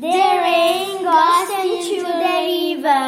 The rain goes into the river.